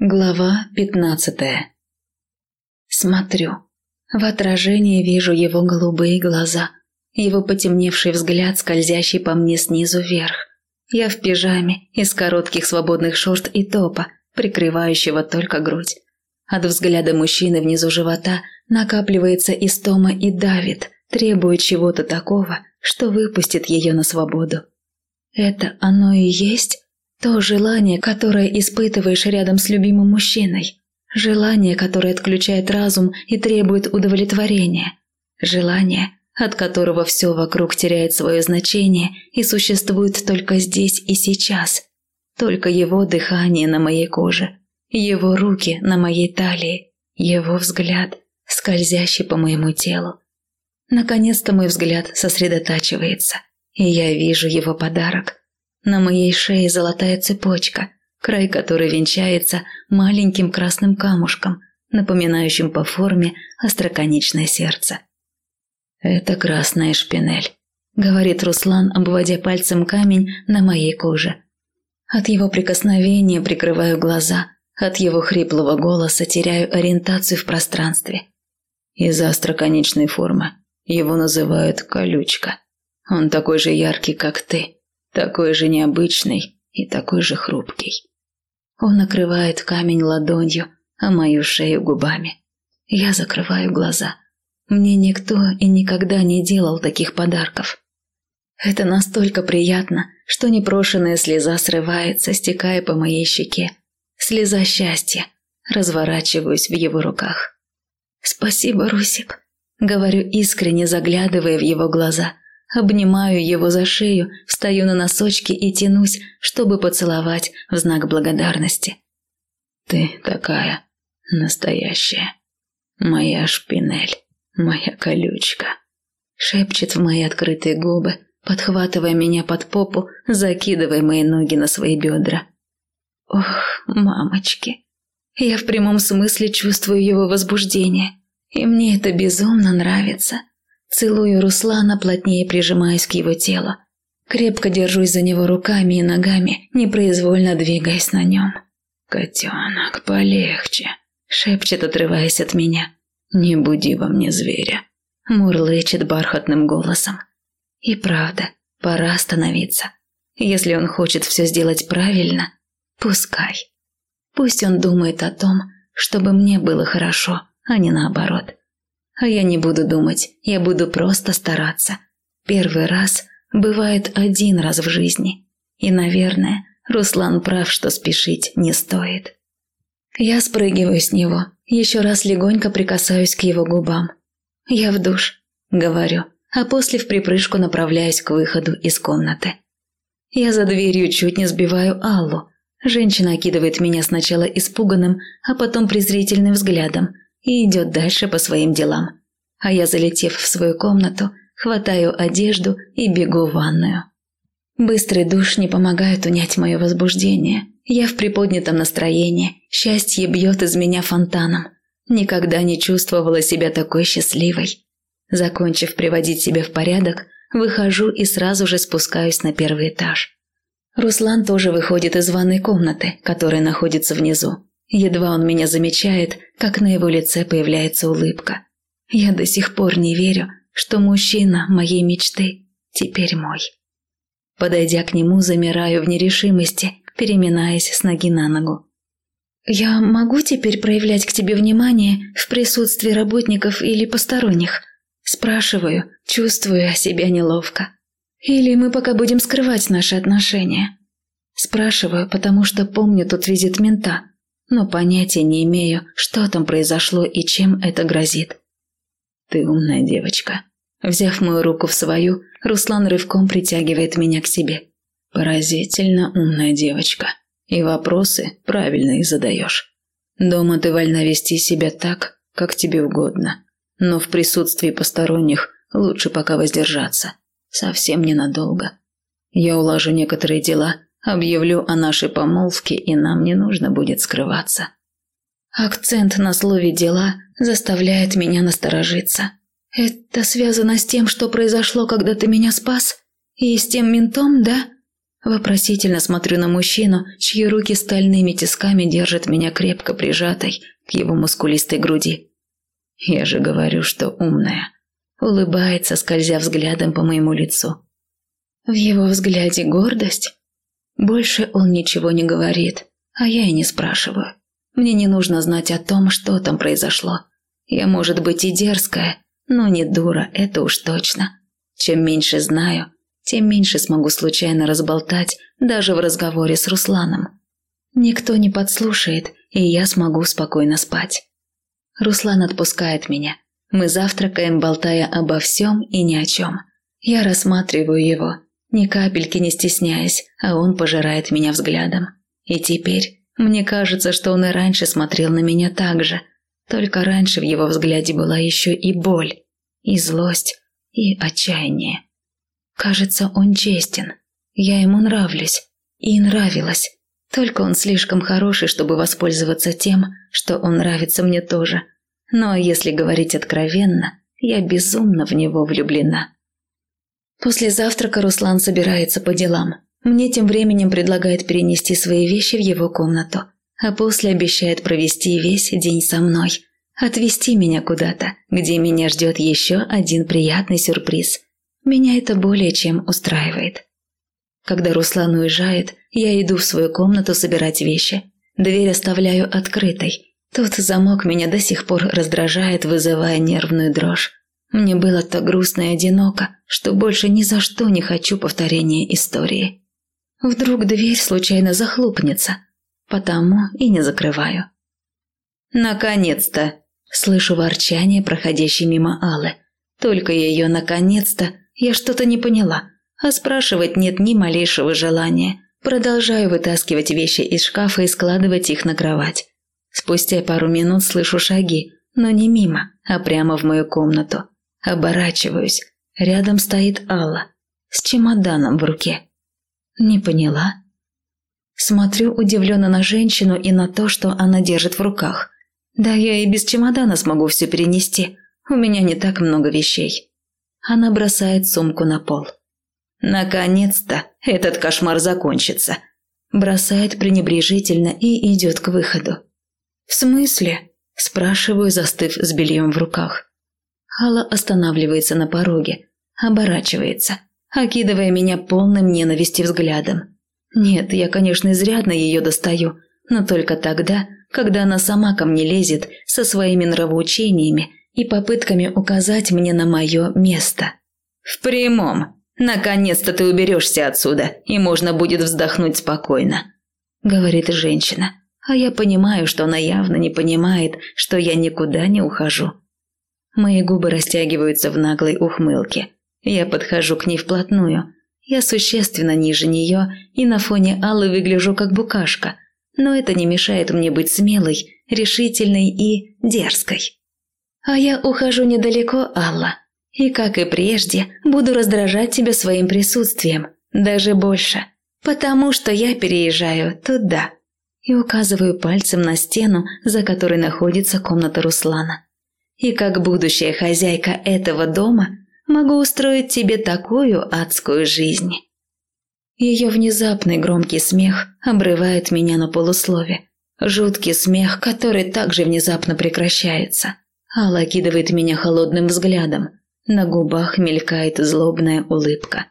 Глава пятнадцатая Смотрю. В отражении вижу его голубые глаза, его потемневший взгляд, скользящий по мне снизу вверх. Я в пижаме, из коротких свободных шорт и топа, прикрывающего только грудь. От взгляда мужчины внизу живота накапливается истома и давит, требует чего-то такого, что выпустит ее на свободу. Это оно и есть то желание, которое испытываешь рядом с любимым мужчиной. Желание, которое отключает разум и требует удовлетворения. Желание, от которого все вокруг теряет свое значение и существует только здесь и сейчас. Только его дыхание на моей коже, его руки на моей талии, его взгляд, скользящий по моему телу. Наконец-то мой взгляд сосредотачивается, и я вижу его подарок – на моей шее золотая цепочка, край которой венчается маленьким красным камушком, напоминающим по форме остроконечное сердце. «Это красная шпинель», — говорит Руслан, обводя пальцем камень на моей коже. От его прикосновения прикрываю глаза, от его хриплого голоса теряю ориентацию в пространстве. Из-за остроконечной формы его называют колючка. Он такой же яркий, как ты, такой же необычный и такой же хрупкий. Он накрывает камень ладонью, а мою шею губами. Я закрываю глаза. Мне никто и никогда не делал таких подарков. Это настолько приятно, что непрошенная слеза срывается, стекая по моей щеке. Слеза счастья. Разворачиваюсь в его руках. «Спасибо, Русик», — говорю искренне, заглядывая в его глаза — Обнимаю его за шею, встаю на носочки и тянусь, чтобы поцеловать в знак благодарности. «Ты такая настоящая, моя шпинель, моя колючка», шепчет в мои открытые губы, подхватывая меня под попу, закидывая мои ноги на свои бедра. Ох, мамочки, я в прямом смысле чувствую его возбуждение, и мне это безумно нравится. Целую Руслана, плотнее прижимаясь к его телу. Крепко держусь за него руками и ногами, непроизвольно двигаясь на нем. «Котенок, полегче», — шепчет, отрываясь от меня. «Не буди во мне зверя», — мурлычет бархатным голосом. И правда, пора остановиться. Если он хочет все сделать правильно, пускай. Пусть он думает о том, чтобы мне было хорошо, а не наоборот. А я не буду думать, я буду просто стараться. Первый раз бывает один раз в жизни. И, наверное, Руслан прав, что спешить не стоит. Я спрыгиваю с него, еще раз легонько прикасаюсь к его губам. «Я в душ», — говорю, а после в припрыжку направляюсь к выходу из комнаты. Я за дверью чуть не сбиваю Аллу. Женщина окидывает меня сначала испуганным, а потом презрительным взглядом, и идет дальше по своим делам. А я, залетев в свою комнату, хватаю одежду и бегу в ванную. Быстрый душ не помогает унять мое возбуждение. Я в приподнятом настроении, счастье бьет из меня фонтаном. Никогда не чувствовала себя такой счастливой. Закончив приводить себя в порядок, выхожу и сразу же спускаюсь на первый этаж. Руслан тоже выходит из ванной комнаты, которая находится внизу. Едва он меня замечает, как на его лице появляется улыбка. Я до сих пор не верю, что мужчина моей мечты теперь мой. Подойдя к нему, замираю в нерешимости, переминаясь с ноги на ногу. «Я могу теперь проявлять к тебе внимание в присутствии работников или посторонних?» Спрашиваю, чувствуя себя неловко. «Или мы пока будем скрывать наши отношения?» Спрашиваю, потому что помню тот визит мента, но понятия не имею, что там произошло и чем это грозит. Ты умная девочка. Взяв мою руку в свою, Руслан рывком притягивает меня к себе. Поразительно умная девочка. И вопросы правильные задаешь. Дома ты вольна вести себя так, как тебе угодно. Но в присутствии посторонних лучше пока воздержаться. Совсем ненадолго. Я улажу некоторые дела Объявлю о нашей помолвке, и нам не нужно будет скрываться. Акцент на слове «дела» заставляет меня насторожиться. Это связано с тем, что произошло, когда ты меня спас? И с тем ментом, да? Вопросительно смотрю на мужчину, чьи руки стальными тисками держат меня крепко прижатой к его мускулистой груди. Я же говорю, что умная. Улыбается, скользя взглядом по моему лицу. В его взгляде гордость. Больше он ничего не говорит, а я и не спрашиваю. Мне не нужно знать о том, что там произошло. Я, может быть, и дерзкая, но не дура, это уж точно. Чем меньше знаю, тем меньше смогу случайно разболтать даже в разговоре с Русланом. Никто не подслушает, и я смогу спокойно спать. Руслан отпускает меня. Мы завтракаем, болтая обо всем и ни о чем. Я рассматриваю его, ни капельки не стесняясь, а он пожирает меня взглядом. И теперь мне кажется, что он и раньше смотрел на меня так же, только раньше в его взгляде была еще и боль, и злость, и отчаяние. Кажется, он честен. Я ему нравлюсь. И нравилась. Только он слишком хороший, чтобы воспользоваться тем, что он нравится мне тоже. Но если говорить откровенно, я безумно в него влюблена. После завтрака Руслан собирается по делам. Мне тем временем предлагает перенести свои вещи в его комнату, а после обещает провести весь день со мной, отвезти меня куда-то, где меня ждет еще один приятный сюрприз. Меня это более чем устраивает. Когда Руслан уезжает, я иду в свою комнату собирать вещи. Дверь оставляю открытой. Тот замок меня до сих пор раздражает, вызывая нервную дрожь. Мне было так грустно и одиноко, что больше ни за что не хочу повторения истории. Вдруг дверь случайно захлопнется, потому и не закрываю. «Наконец-то!» – слышу ворчание, проходящей мимо Аллы. Только ее «наконец-то» Я что-то не поняла, а спрашивать нет ни малейшего желания. Продолжаю вытаскивать вещи из шкафа и складывать их на кровать. Спустя пару минут слышу шаги, но не мимо, а прямо в мою комнату. Оборачиваюсь. Рядом стоит Алла с чемоданом в руке. Не поняла. Смотрю удивленно на женщину и на то, что она держит в руках. Да я и без чемодана смогу все перенести. У меня не так много вещей. Она бросает сумку на пол. «Наконец-то этот кошмар закончится!» Бросает пренебрежительно и идет к выходу. «В смысле?» – спрашиваю, застыв с бельем в руках. Алла останавливается на пороге, оборачивается, окидывая меня полным ненависти взглядом. Нет, я, конечно, изрядно ее достаю, но только тогда, когда она сама ко мне лезет со своими нравоучениями и попытками указать мне на мое место. «В прямом. Наконец-то ты уберешься отсюда, и можно будет вздохнуть спокойно», — говорит женщина. А я понимаю, что она явно не понимает, что я никуда не ухожу. Мои губы растягиваются в наглой ухмылке. Я подхожу к ней вплотную. Я существенно ниже нее и на фоне Аллы выгляжу как букашка. Но это не мешает мне быть смелой, решительной и дерзкой. А я ухожу недалеко, Алла. И, как и прежде, буду раздражать тебя своим присутствием. Даже больше. Потому что я переезжаю туда. И указываю пальцем на стену, за которой находится комната Руслана. И как будущая хозяйка этого дома, могу устроить тебе такую адскую жизнь. Ее внезапный громкий смех обрывает меня на полуслове. Жуткий смех, который также внезапно прекращается. Алла кидывает меня холодным взглядом. На губах мелькает злобная улыбка.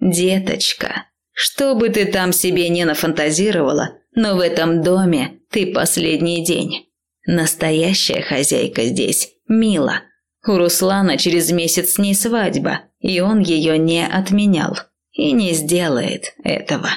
«Деточка, что бы ты там себе не нафантазировала, но в этом доме ты последний день. Настоящая хозяйка здесь – Мила. У Руслана через месяц с ней свадьба, и он ее не отменял. И не сделает этого».